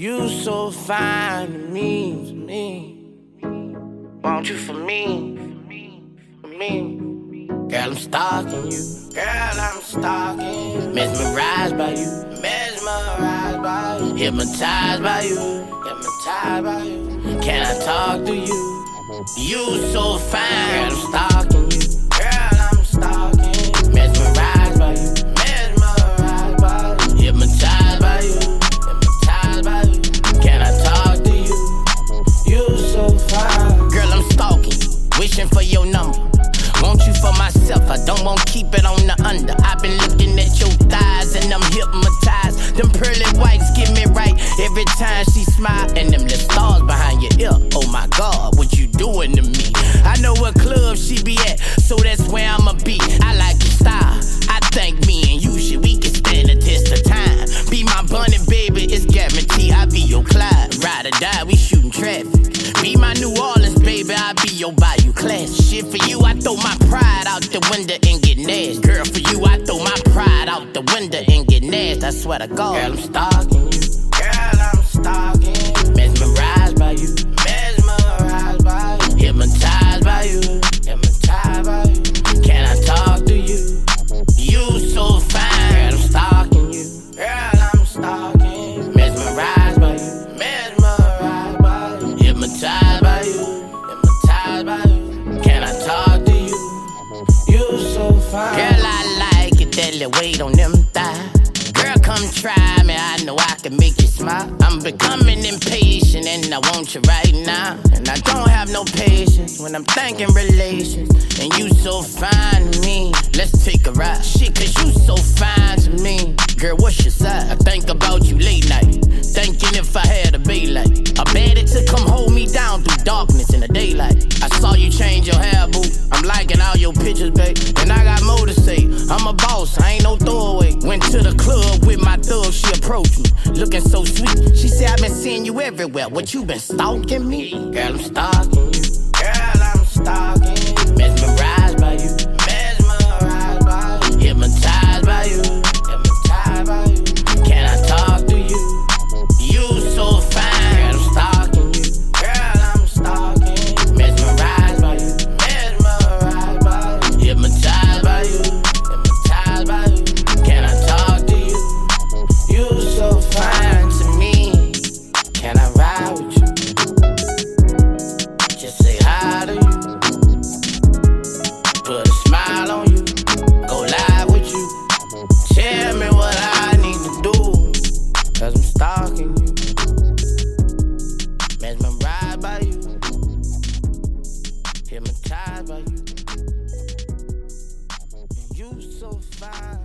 You so fine to me, to me. Want you for me, for me. Girl, I'm stalking you. Girl, I'm stalking. Mesmerized by you. Mesmerized by you. Hypnotized by you. Hypnotized by you. Can I talk to you? You so fine. Girl, I'm stalking God, what you doing to me? I know what club she be at, so that's where I'ma be. I like your style. I think me and you should we can stand the test of time. Be my Bonnie, baby, it's guaranteed. I be your Clyde. Ride or die, we shooting traffic. Be my New Orleans, baby, I be your Bayou class. Shit for you, I throw my pride out the window and get nasty. Girl, for you, I throw my pride out the window and get nasty. I swear to God. Girl, I'm stalking you. Little weight on them thighs. Girl, come try me, I know I can make you smile. I'm becoming impatient and I want you right now. And I don't have no patience when I'm thinking relations. And you so fine to me. Let's take a ride. Shit, cause you so fine to me. Girl, what's your side? I think about you late night. Thinking if I had a bay light. I bet it to come hold me down through darkness in the daylight. I saw you change your hair, boo. I'm liking approached me. Looking so sweet. She said, I've been seeing you everywhere. What you been stalking me? Girl, I'm stalking you. With you? Just say hi to you. Put a smile on you. Go live with you. Tell me what I need to do. Cause I'm stalking you. Mesmerized by you. Hypnotized by you. You so fine.